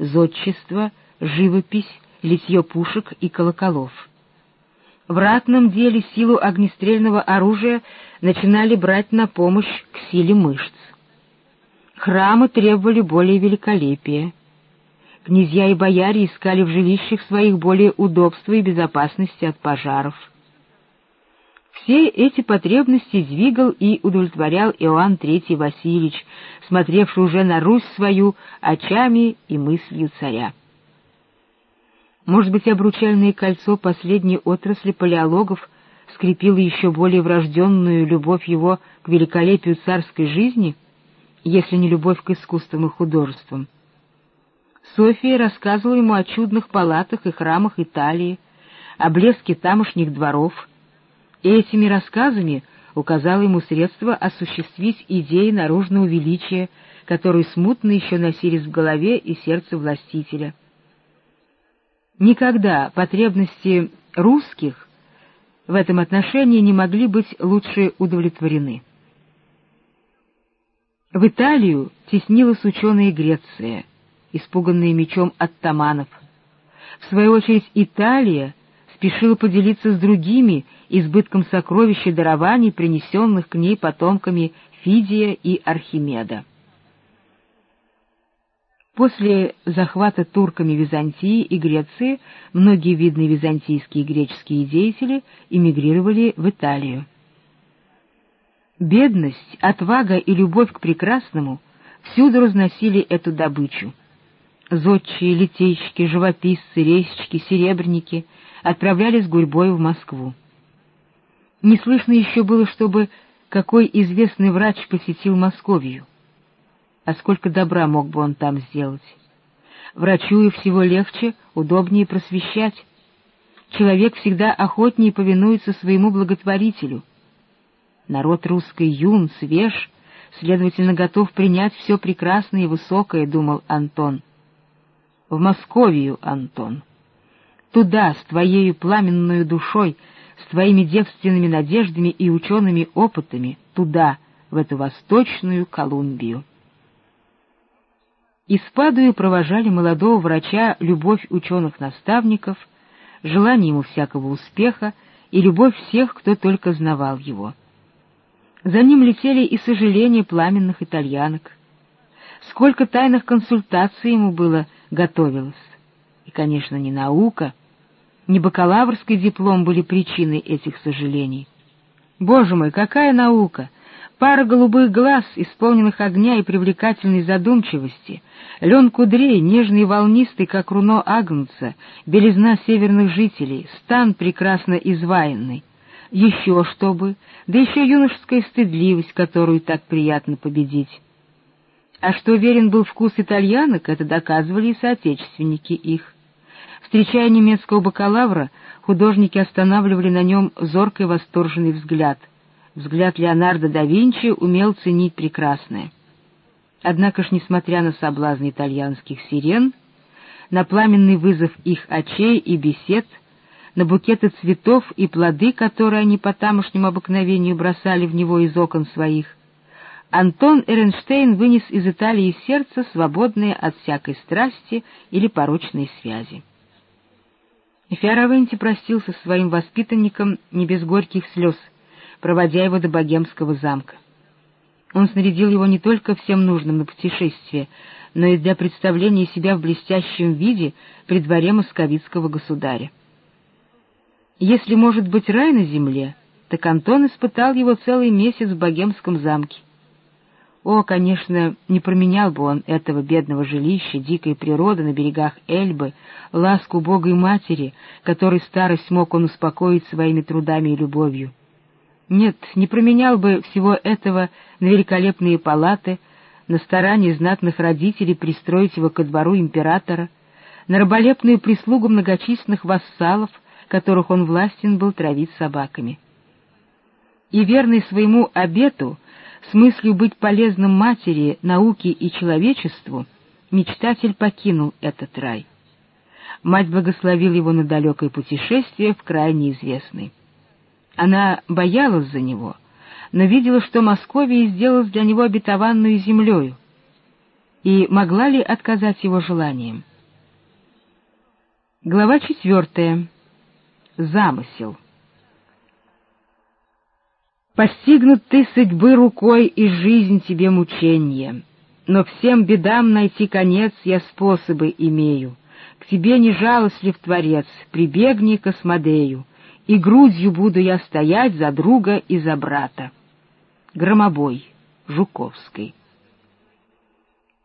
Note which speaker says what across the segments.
Speaker 1: зодчество, живопись, литье пушек и колоколов. В ратном деле силу огнестрельного оружия начинали брать на помощь к силе мышц. Храмы требовали более великолепия. Князья и бояре искали в жилищах своих более удобства и безопасности от пожаров. Все эти потребности двигал и удовлетворял Иоанн III Васильевич, смотревший уже на Русь свою очами и мыслью царя. Может быть, обручальное кольцо последней отрасли палеологов скрепило еще более врожденную любовь его к великолепию царской жизни, если не любовь к искусствам и художествам. София рассказывала ему о чудных палатах и храмах Италии, о блеске тамошних дворов, и этими рассказами указала ему средство осуществить идеи наружного величия, которые смутно еще носились в голове и сердце властителя. Никогда потребности русских в этом отношении не могли быть лучше удовлетворены. В Италию теснилась ученая Греция, испуганная мечом оттаманов. В свою очередь Италия спешила поделиться с другими избытком сокровищ и дарований, принесенных к ней потомками Фидия и Архимеда. После захвата турками Византии и Греции многие видные византийские и греческие деятели эмигрировали в Италию. Бедность, отвага и любовь к прекрасному всюду разносили эту добычу. Зодчие, литейщики, живописцы, резчики, серебряники отправлялись гурьбой в Москву. Не слышно еще было, чтобы какой известный врач посетил Московию а сколько добра мог бы он там сделать. Врачу и всего легче, удобнее просвещать. Человек всегда охотнее повинуется своему благотворителю. Народ русский юн, свеж, следовательно, готов принять все прекрасное и высокое, — думал Антон. В Московию, Антон. Туда, с твоею пламенную душой, с твоими девственными надеждами и учеными опытами, туда, в эту восточную Колумбию. Из Падуи провожали молодого врача любовь ученых-наставников, желание ему всякого успеха и любовь всех, кто только знавал его. За ним летели и сожаления пламенных итальянок. Сколько тайных консультаций ему было готовилось. И, конечно, не наука, не бакалаврский диплом были причиной этих сожалений. Боже мой, какая наука! Пара голубых глаз, исполненных огня и привлекательной задумчивости, лен кудрей, нежный и волнистый, как руно агнца, белизна северных жителей, стан прекрасно изваянный. Еще чтобы, да еще юношеская стыдливость, которую так приятно победить. А что верен был вкус итальянок, это доказывали и соотечественники их. Встречая немецкого бакалавра, художники останавливали на нем зоркий восторженный взгляд — Взгляд Леонардо да Винчи умел ценить прекрасное. Однако ж, несмотря на соблазн итальянских сирен, на пламенный вызов их очей и бесед, на букеты цветов и плоды, которые они по тамошнему обыкновению бросали в него из окон своих, Антон Эренштейн вынес из Италии сердце, свободное от всякой страсти или порочной связи. Фиаравенти простился со своим воспитанником не без горьких слез — проводя его до богемского замка. Он снарядил его не только всем нужным на путешествие, но и для представления себя в блестящем виде при дворе московицкого государя. Если может быть рай на земле, так Антон испытал его целый месяц в богемском замке. О, конечно, не променял бы он этого бедного жилища, дикой природы на берегах Эльбы, ласку Бога и Матери, которой старость мог он успокоить своими трудами и любовью. Нет, не променял бы всего этого на великолепные палаты, на старание знатных родителей пристроить его ко двору императора, на раболепную прислугу многочисленных вассалов, которых он властен был травить собаками. И верный своему обету, с мыслью быть полезным матери, науке и человечеству, мечтатель покинул этот рай. Мать благословила его на далекое путешествие в край неизвестный. Она боялась за него, но видела, что Московия сделалась для него обетованную землею. И могла ли отказать его желаниям? Глава четвертая. Замысел. Постигнут ты судьбы рукой, и жизнь тебе мученье. Но всем бедам найти конец я способы имею. К тебе не жалостлив Творец, прибегни к Осмодею, и грудью буду я стоять за друга и за брата. Громобой, Жуковской.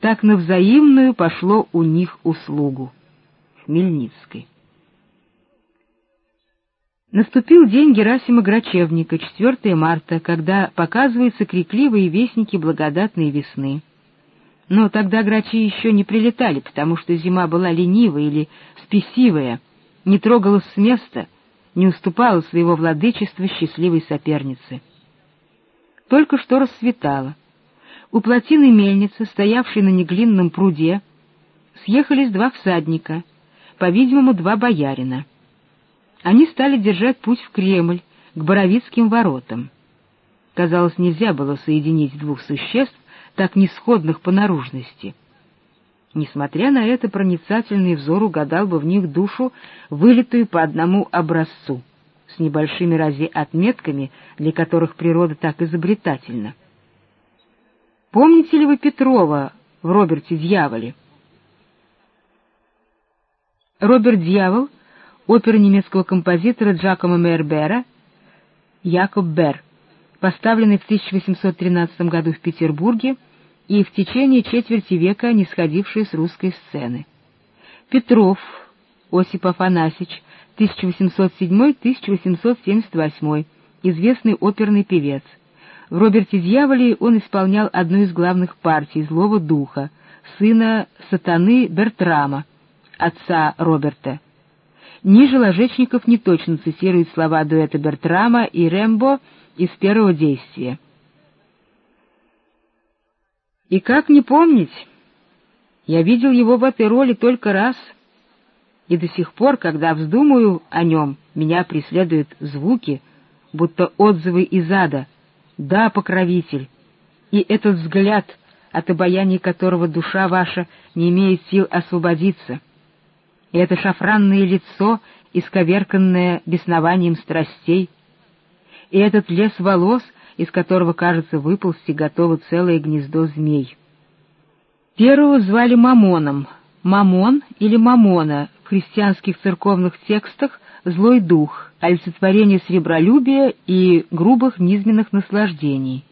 Speaker 1: Так на взаимную пошло у них услугу. Хмельницкой. Наступил день Герасима Грачевника, 4 марта, когда показываются крикливые вестники благодатной весны. Но тогда грачи еще не прилетали, потому что зима была ленивая или спесивая, не трогалась с места, не уступала своего владычества счастливой сопернице. Только что расцветало. У плотины мельницы, стоявшей на неглинном пруде, съехались два всадника — по-видимому, два боярина. Они стали держать путь в Кремль, к Боровицким воротам. Казалось, нельзя было соединить двух существ, так несходных по наружности. Несмотря на это, проницательный взор угадал бы в них душу, вылитую по одному образцу, с небольшими разве отметками, для которых природа так изобретательна. Помните ли вы Петрова в «Роберте Дьяволе»? Роберт Дьявол, опера немецкого композитора Джакомо Мейербера, Якоб Бер, поставленный в 1813 году в Петербурге и в течение четверти века не сходивший с русской сцены. Петров, Осип Афанасьевич, 1807-1878, известный оперный певец. В «Роберте Дьяволе» он исполнял одну из главных партий «Злого духа», сына сатаны Бертрама, отца Роберта. Ниже Ложечников неточно цитирует слова дуэта Бертрама и Рэмбо из первого действия. И как не помнить? Я видел его в этой роли только раз, и до сих пор, когда вздумаю о нем, меня преследуют звуки, будто отзывы из ада. Да, покровитель, и этот взгляд, от обаяния которого душа ваша не имеет сил освободиться — и это шафранное лицо, исковерканное беснованием страстей, и этот лес волос, из которого, кажется, выползти готово целое гнездо змей. Первого звали Мамоном. Мамон или Мамона в христианских церковных текстах «злой дух», олицетворение сребролюбия и грубых низменных наслаждений.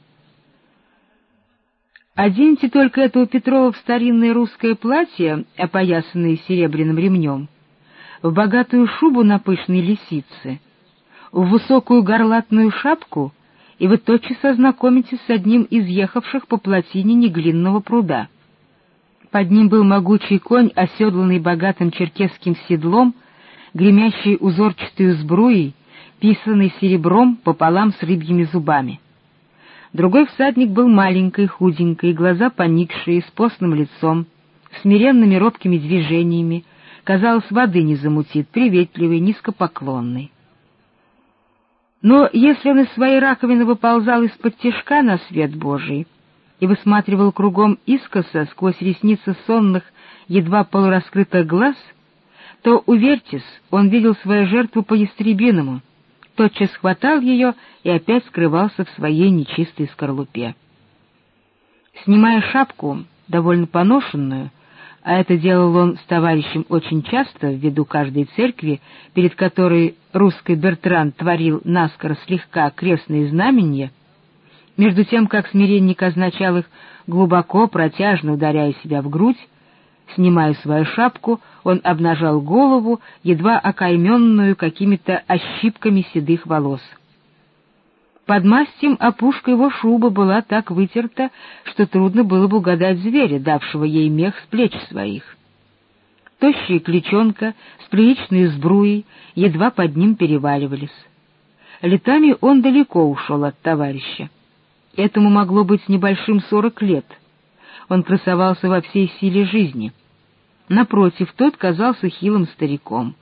Speaker 1: Оденьте только этого Петрова в старинное русское платье, опоясанное серебряным ремнем, в богатую шубу на пышной лисице, в высокую горлатную шапку, и вы тотчас ознакомитесь с одним из ехавших по плотине неглинного пруда. Под ним был могучий конь, оседланный богатым черкесским седлом, гремящий узорчатую сбруей, писанный серебром пополам с рыбьими зубами. Другой всадник был маленький, худенький, глаза поникшие, с постным лицом, смиренными робкими движениями, казалось, воды не замутит, приветливый, низкопоклонный. Но если он из своей раковины выползал из-под тяжка на свет Божий и высматривал кругом искоса сквозь ресницы сонных, едва полураскрытых глаз, то, уверьтесь, он видел свою жертву по-ястребиному — тотчас хватал ее и опять скрывался в своей нечистой скорлупе. Снимая шапку, довольно поношенную, а это делал он с товарищем очень часто в виду каждой церкви, перед которой русский Бертран творил наскоро слегка крестные знамения, между тем, как смиренник означал их глубоко, протяжно ударяя себя в грудь, Снимая свою шапку, он обнажал голову, едва окайменную какими-то ощипками седых волос. Под мастем опушка его шубы была так вытерта, что трудно было бы угадать зверя, давшего ей мех с плеч своих. Тощая кличонка с приличной сбруей едва под ним переваливались. Летами он далеко ушел от товарища. Этому могло быть небольшим сорок лет. Он красовался во всей силе жизни — Напротив, тот казался хилым стариком.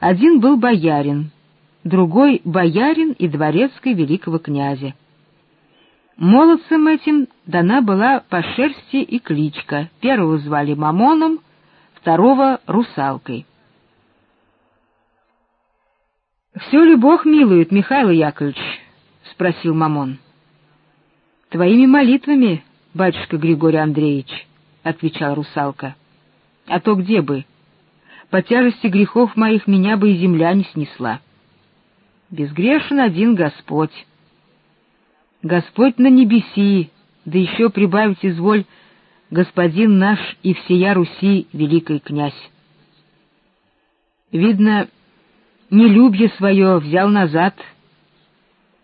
Speaker 1: Один был боярин, другой — боярин и дворецкий великого князя. Молодцам этим дана была по шерсти и кличка. Первого звали Мамоном, второго — Русалкой. Все ли Бог милует, Михаил Яковлевич? — спросил Мамон. — Твоими молитвами, батюшка Григорий Андреевич, — отвечал русалка. — А то где бы? По тяжести грехов моих меня бы и земля не снесла. Безгрешен один Господь. Господь на небеси, да еще прибавить изволь, господин наш и всея Руси великий князь. Видно, нелюбье свое взял назад.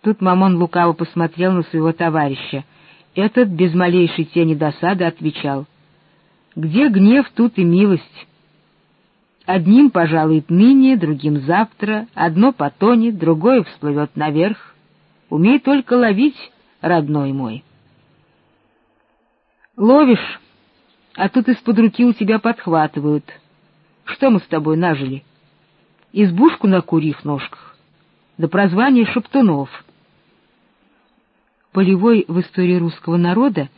Speaker 1: Тут Мамон лукаво посмотрел на своего товарища. Этот без малейшей тени досады отвечал. «Где гнев, тут и милость. Одним пожалует ныне, другим завтра, одно потонет, другое всплывет наверх. Умей только ловить, родной мой». Ловишь, а тут из-под руки у тебя подхватывают. Что мы с тобой нажили? Избушку на курьих ножках, да прозвание шептунов. Полевой в истории русского народа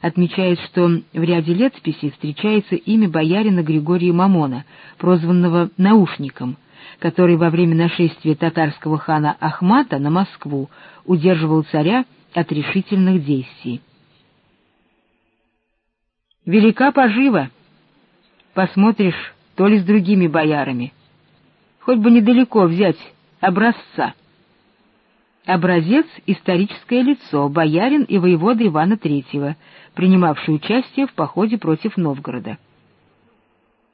Speaker 1: отмечает, что в ряде летописей встречается имя боярина Григория Мамона, прозванного Наушником, который во время нашествия татарского хана Ахмата на Москву удерживал царя от решительных действий. Велика пожива. Посмотришь, то ли с другими боярами. Хоть бы недалеко взять образца. Образец — историческое лицо, боярин и воевода Ивана Третьего, принимавший участие в походе против Новгорода.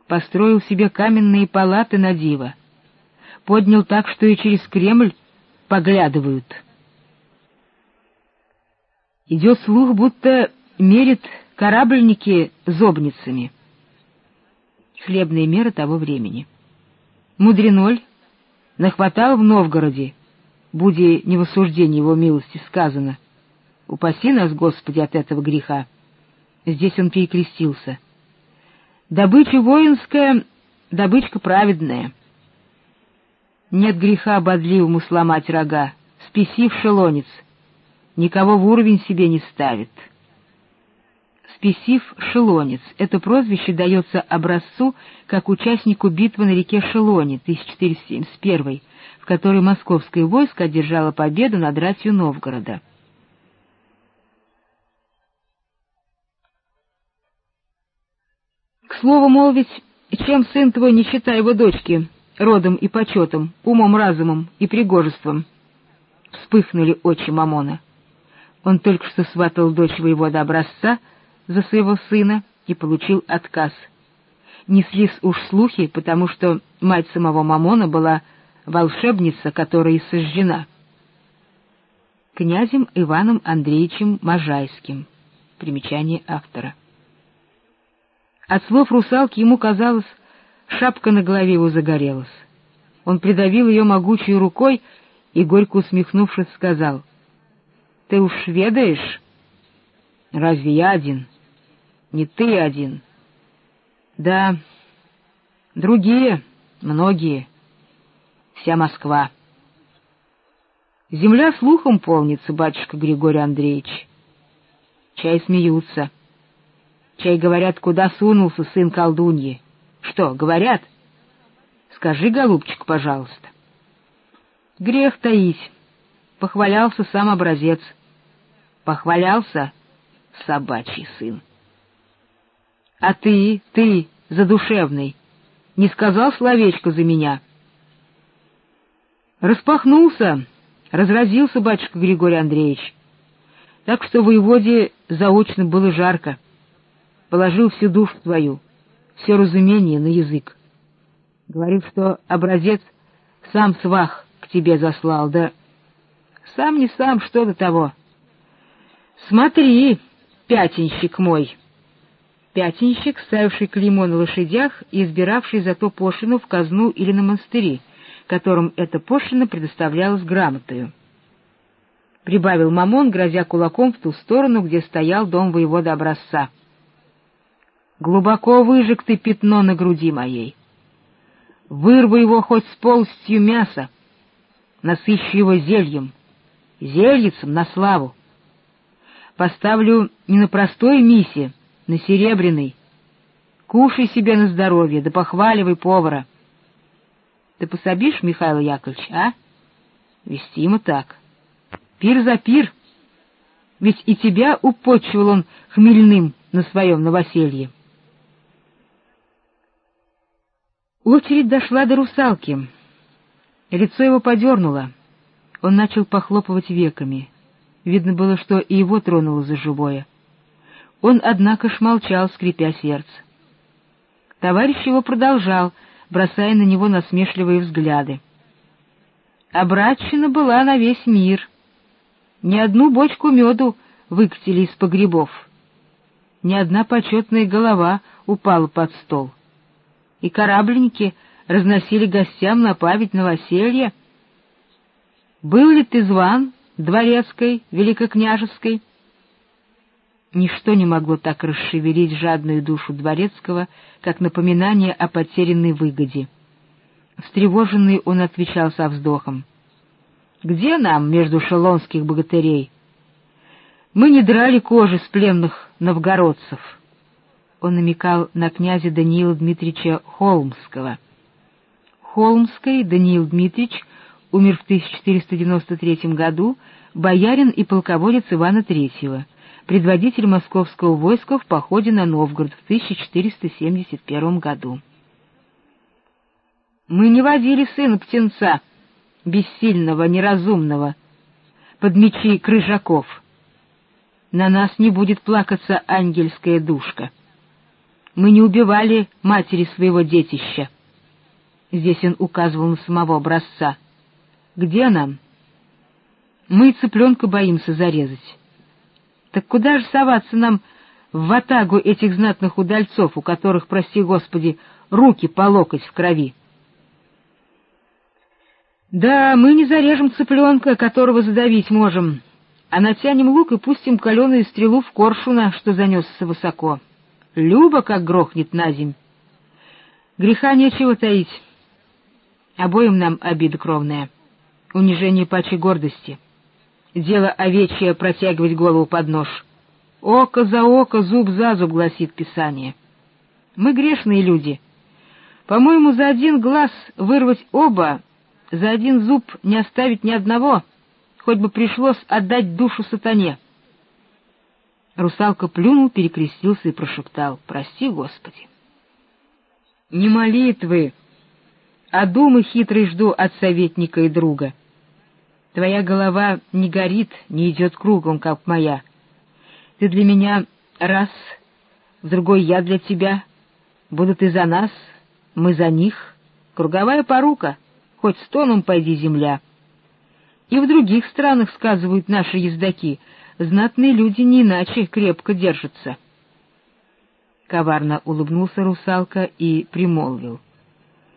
Speaker 1: Построил себе каменные палаты на диво. Поднял так, что и через Кремль поглядывают. Идет слух, будто мерит корабльники зобницами. Хлебные меры того времени. Мудреноль нахватал в Новгороде, буди не в осуждении его милости сказано. Упаси нас, Господи, от этого греха. Здесь он перекрестился. Добыча воинская, добычка праведная. Нет греха бодливому сломать рога, спесив шелонец, никого в уровень себе не ставит. Спесив Шелонец. Это прозвище дается образцу как участнику битвы на реке Шелоне 1471, в которой московское войско одержало победу над ратью Новгорода. К слову молвить, чем сын твой, не считай его дочки, родом и почетом, умом-разумом и пригожеством? Вспыхнули очи Мамона. Он только что сватал дочь воевода образца — за своего сына и получил отказ. Неслись уж слухи, потому что мать самого Мамона была волшебница, которая сожжена. Князем Иваном Андреевичем Можайским. Примечание автора. От слов русалки ему казалось, шапка на голове его загорелась. Он придавил ее могучей рукой и, горько усмехнувшись, сказал, — Ты уж ведаешь? — Разве я один? — не ты один. Да, другие, многие, вся Москва. Земля слухом полнится, батюшка Григорий Андреевич. Чай смеются. Чай говорят, куда сунулся сын колдуньи. Что, говорят? Скажи, голубчик, пожалуйста. Грех таить. Похвалялся сам образец. Похвалялся собачий сын. А ты, ты, задушевный, не сказал словечко за меня? Распахнулся, разразился батюшка Григорий Андреевич. Так что воеводе заочно было жарко. Положил всю душу свою, все разумение на язык. Говорил, что образец сам свах к тебе заслал, да сам не сам, что до того. Смотри, пятенщик мой, пятенщик, ставивший клеймо на лошадях и избиравший зато пошлину в казну или на монастыри, которым эта пошлина предоставлялась грамотою. Прибавил Мамон, грозя кулаком в ту сторону, где стоял дом воевода образца. «Глубоко выжег ты пятно на груди моей. Вырву его хоть с полостью мяса, насыщу его зельем, зельицем на славу. Поставлю не на простой миссии, на серебряный. Кушай себе на здоровье, да похваливай повара. Ты пособишь, Михаил Яковлевич, а? Вестимо так. Пир за пир. Ведь и тебя упочивал он хмельным на своем новоселье. Очередь дошла до русалки. Лицо его подернуло. Он начал похлопывать веками. Видно было, что и его тронуло за живое. Он, однако, ж молчал, скрипя сердце. Товарищ его продолжал, бросая на него насмешливые взгляды. Обращена была на весь мир. Ни одну бочку меду выкатили из погребов. Ни одна почетная голова упала под стол. И корабленники разносили гостям на память новоселья. Был ли ты зван дворецкой, великокняжеской? Ничто не могло так расшевелить жадную душу дворецкого, как напоминание о потерянной выгоде. Встревоженный он отвечал со вздохом. «Где нам между шелонских богатырей? Мы не драли кожи с пленных новгородцев». Он намекал на князя Даниила Дмитриевича Холмского. Холмский Даниил Дмитрич умер в 1493 году, боярин и полководец Ивана III предводитель московского войска в походе на Новгород в 1471 году. Мы не водили сына птенца, бессильного, неразумного, под мечи крыжаков. На нас не будет плакаться ангельская душка. Мы не убивали матери своего детища. Здесь он указывал на самого образца. Где нам? Мы цыпленка боимся зарезать. Так куда же соваться нам в ватагу этих знатных удальцов, у которых, прости Господи, руки по локоть в крови? Да, мы не зарежем цыпленка, которого задавить можем, а натянем лук и пустим каленую стрелу в коршуна, что занесся высоко. Люба как грохнет на земь. Греха нечего таить. Обоим нам обида кровная, унижение пачи гордости — дело овечье протягивать голову под нож. Око за око, зуб за зуб, гласит Писание. Мы грешные люди. По-моему, за один глаз вырвать оба, за один зуб не оставить ни одного, хоть бы пришлось отдать душу сатане. Русалка плюнул, перекрестился и прошептал «Прости, Господи». «Не молитвы, а думы хитрой жду от советника и друга». Твоя голова не горит, не идет кругом, как моя. Ты для меня раз, в другой я для тебя. Будут и за нас, мы за них. Круговая порука, хоть стоном пойди земля. И в других странах, сказывают наши ездаки, знатные люди не иначе крепко держатся. Коварно улыбнулся русалка и примолвил.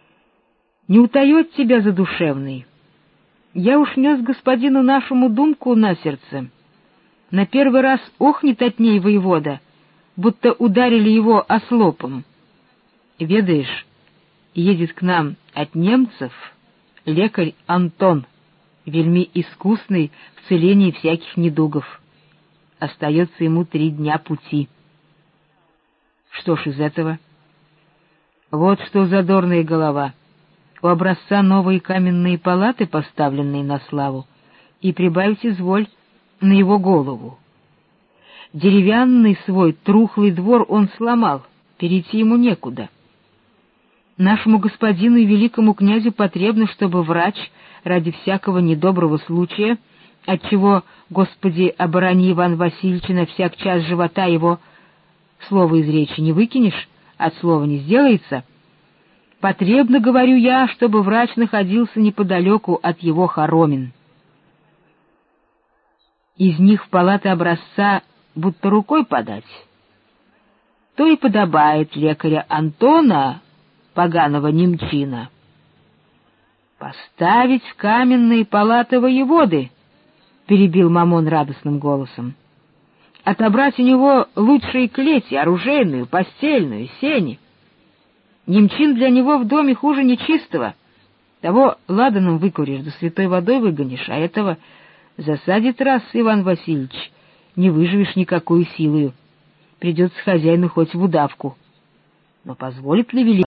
Speaker 1: — Не утает тебя задушевный, я уж нес господину нашему думку на сердце. На первый раз охнет от ней воевода, будто ударили его ослопом. Ведаешь, едет к нам от немцев лекарь Антон, вельми искусный в целении всяких недугов. Остается ему три дня пути. Что ж из этого? Вот что задорная голова — у образца новые каменные палаты, поставленные на славу, и прибавить изволь на его голову. Деревянный свой трухлый двор он сломал, перейти ему некуда. Нашему господину и великому князю потребно, чтобы врач ради всякого недоброго случая, отчего, Господи, оборони Иван Васильевича на всяк час живота его, слово из речи не выкинешь, от слова не сделается — Потребно, говорю я, чтобы врач находился неподалеку от его хоромин. Из них в палаты образца будто рукой подать. То и подобает лекаря Антона, поганого немчина. «Поставить в каменные палаты воеводы!» — перебил Мамон радостным голосом. «Отобрать у него лучшие клети, оружейную, постельную, сени». Немчин для него в доме хуже нечистого. Того ладаном выкуришь, да святой водой выгонишь, а этого засадит раз, Иван Васильевич, не выживешь никакую силою. Придется хозяину хоть в удавку. Но позволит ли великий